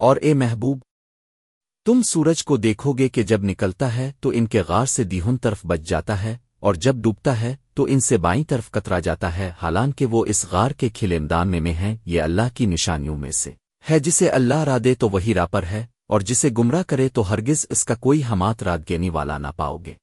اور اے محبوب، تم سورج کو دیکھو گے کہ جب نکلتا ہے تو ان کے غار سے دیہن طرف بچ جاتا ہے، اور جب ڈوبتا ہے تو ان سے بائیں طرف کترا جاتا ہے، حالانکہ وہ اس غار کے کھلے میں میں ہیں، یہ اللہ کی نشانیوں میں سے۔ ہے جسے اللہ را دے تو وہی راپر ہے، اور جسے گمراہ کرے تو ہرگز اس کا کوئی ہمات رات گینے والا نہ پاؤ گے۔